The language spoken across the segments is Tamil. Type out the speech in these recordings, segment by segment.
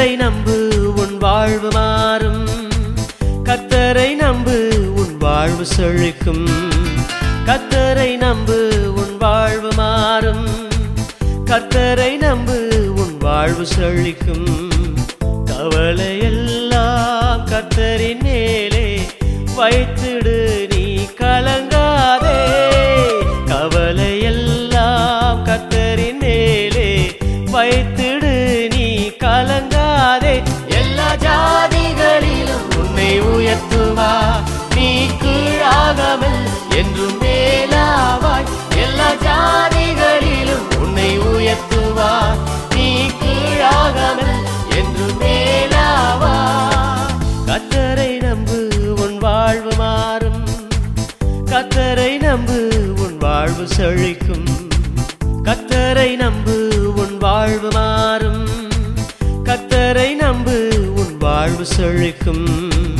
கத்தரை நம்பு உன் வாழ்வு மாறும். கத்தரை நம்பு உன் வாழ்வு செழிக்கும். கத்தரை நம்பு உன் வாழ்வு மாறும். கத்தரை நம்பு உன் வாழ்வு செழிக்கும். கவலை எல்லாம் கத்தரின் மேலே வைத்திடு நீ கலங்காதே. கவலை எல்லாம் கத்தரின் மேலே வைத்திடு கலங்காதே. எல்லா ஜாதிகளிலும் உன்னை உயர்த்துவா. நீ கீழாகாமல் என்றும் மேலாவாய். எல்லா ஜாதிகளிலும் உன்னை உயர்த்துவா. நீ கீழாகாமல் என்றும் மேலாவா. கத்தரை நம்பு உன் வாழ்வு மாறும். கத்தரை நம்பு உன் வாழ்வு செழிக்கும். கத்தரை நம்பு உன் வாழ்வு மாறும். கர்த்தரை நம்பு உன் வாழ்வு செழிக்கும்.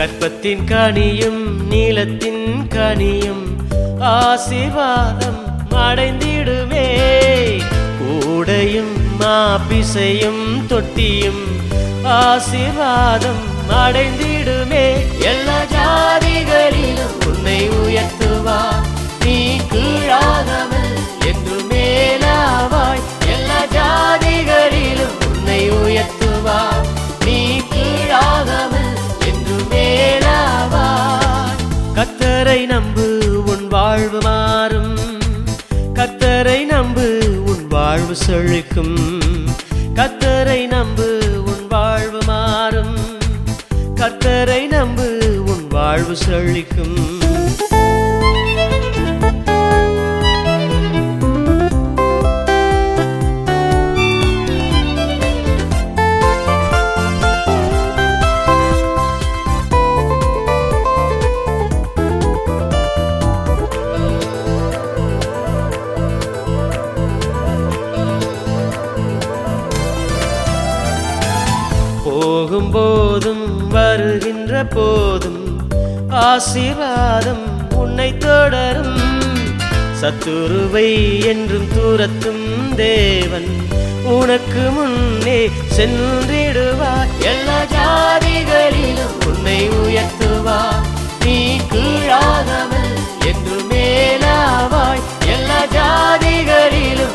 கற்பத்தின் கனியும் நீளத்தின் கனியும் ஆசிர்வாதம் அடைந்திடுமே. கூடையும் மாப்பிசையும் தொட்டியும் ஆசிர்வாதம் அடைந்திடுமே. வாழ்வு செழிக்கும். கத்தரை நம்பு உன் வாழ்வு மாறும். கத்தரை நம்பு உன் வாழ்வு செழிக்கும். போகும்போதும் வருகின்ற போதும் ஆசீர்வாதம் உன்னை தொடரும். சத்துருவை என்றும் தூரத்தும் தேவன் உனக்கு முன்னே சென்றிடுவார். எல்லா ஜாதிகளிலும் உன்னை உயர்த்துவார். நீ கீழாதவன் என்று மேலாவாய். எல்லா ஜாதிகளிலும்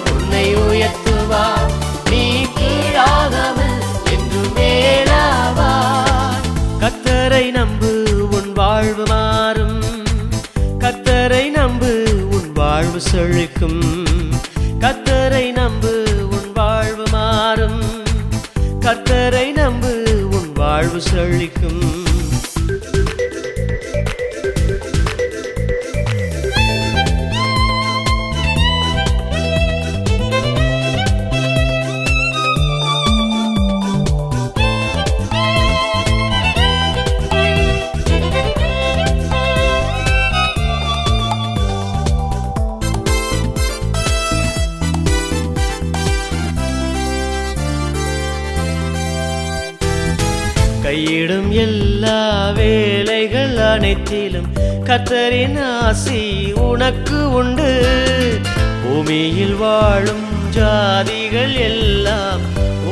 வாழ்வு செழிக்கும். கத்தரை நம்பு உன் வாழ்வு மாறும். கத்தரை நம்பு உன் வாழ்வு செழிக்கும். கையிடும் எல்லா வேலைகள் அனைத்திலும் கத்தரின் ஆசி உனக்கு உண்டு. பூமியில் வாழும் ஜாதிகள் எல்லாம்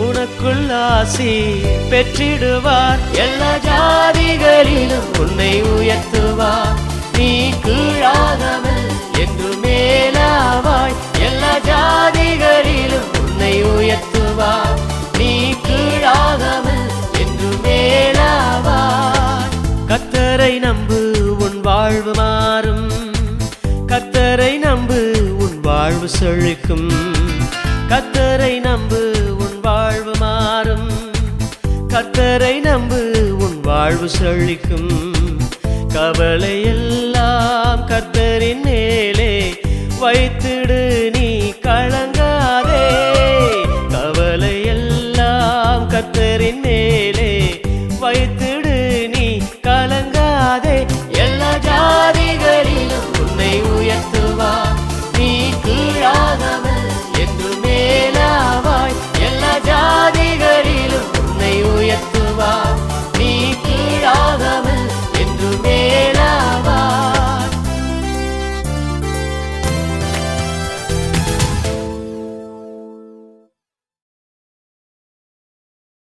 உனக்குள் ஆசி பெற்றிடுவார். எல்லா ஜாதிகளிலும் உன்னை உயர்த்துவார். நீ கீழாகாமல் என்று மேலாவாய். எல்லா ஜாதிகளிலும் உன்னை உயர்த்துவார். நீ கீழ் வாழ்வு செழிக்கும். கத்தரை நம்பு உன் வாழ்வு மாறும். கத்தரை நம்பு உன் வாழ்வு செழிக்கும். கவலை எல்லாம் கத்தரின் மேலே வைத்திடு